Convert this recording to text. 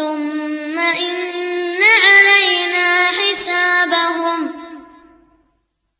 ثم